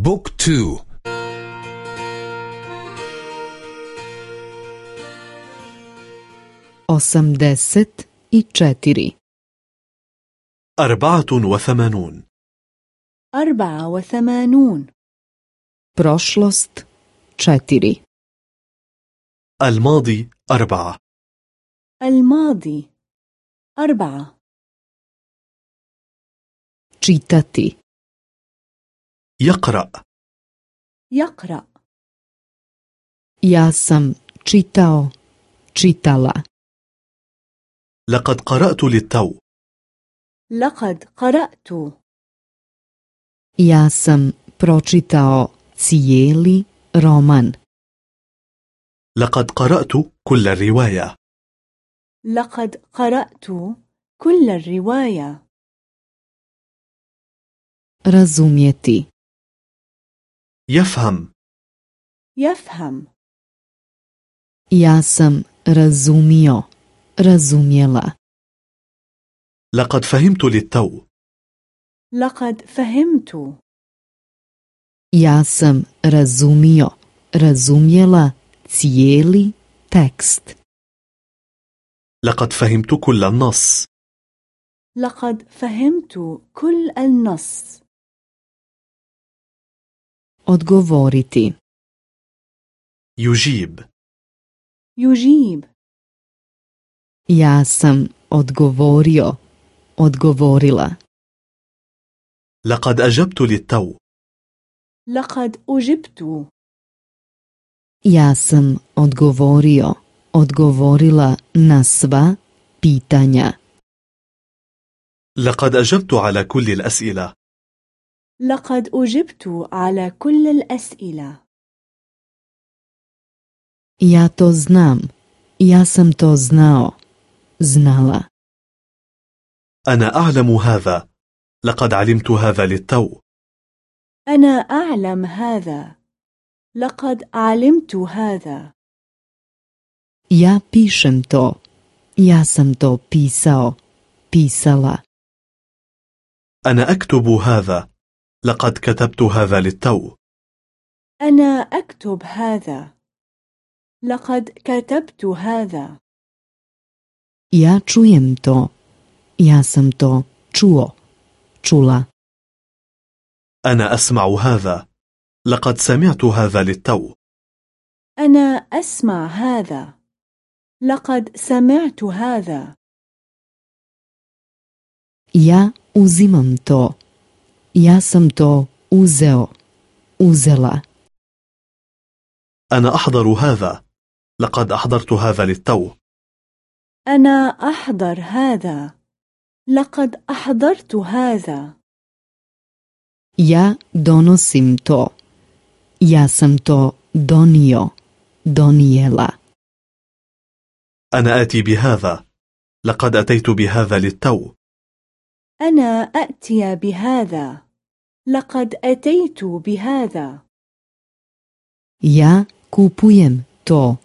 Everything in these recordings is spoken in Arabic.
بوك تو osamdeset i četiri. أربعة وثمانون. أربعة وثمانون. Prošlost četiri. الماضي أربعة. الماضي أربعة. Čitati. يقرأ. يقرأ. Ja sam čitao čitala. لقد قرأت للتو. لقد قرأت. Ja sam pročitao cijeli roman. لقد قرأت كل الرواية. لقد قرأت كل الرواية. Razumjeti. يفهم. يفهم. يا سم رزوميو رزوميلا لقد فهمت للتو. لقد فهمت. يا سم رزوميو رزوميلا سييلي تكست لقد فهمت كل النص. لقد فهمت كل النص. Odgovoriti يجيب يجيب ja sam odgovorio odgovorila لقد أجبت للتو لقد أجبت ja sam odgovorio odgovorila na sva pitanja لقد أجبت على كل الأسئلة لقد أجبت على كل الأسئلة. Ja to znam. Ja sam to znao. Znala. أنا أعلم هذا. لقد علمت هذا للتو. أنا أعلم هذا. لقد علمت هذا. Ja pišem to. Ja sam to pisao. Pisala. أنا أكتب هذا. لقد كتبت هذا للتو. أنا أكتب هذا. لقد كتبت هذا. Ja čujem to. Ja sam to čuo čula. أنا أسمع هذا. لقد سمعت هذا للتو. أنا أسمع هذا. لقد سمعت هذا. Ja uzimam to. Ja sam to uzeo uzela. أنا أحضر هذا. لقد أحضرت هذا للتو. أنا أحضر هذا. لقد أحضرت هذا. Ja donosim to. Ja sam to donio donijela. أنا آتي بهذا. لقد أتيت بهذا للتو. أنا أأتي بهذا. لقد أتيت بهذا ja kupujem to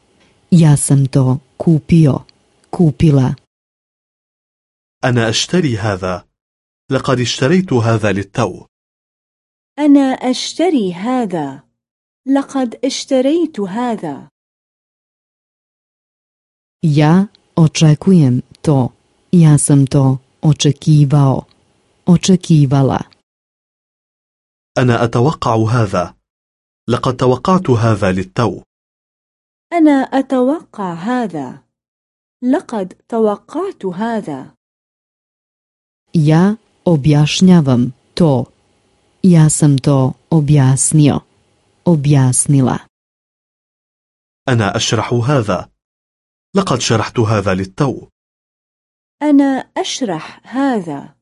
ja sam to kupio kupila أنا أشتري هذا لقد اشتريت هذا للتو أنا أشتري هذا لقد اشتريت هذا ja očekujem to ja sam to očekivao očekivala أنا أتوقع هذا. لقد توقعت هذا للتو. أنا أتوقع هذا. لقد توقعت هذا. Ja objašnjavam to. Ja sam to objasnio. Objasnila. أنا أشرح هذا. لقد شرحت هذا للتو. أنا أشرح هذا.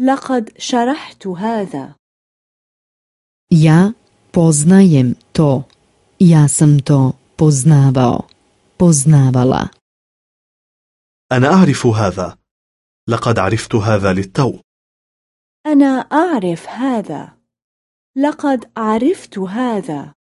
لقد شرحت هذا. Ja poznajem to. Ja sam to poznavao. Poznavala. أنا أعرف هذا. لقد عرفت هذا للتو. أنا أعرف هذا. لقد عرفت هذا.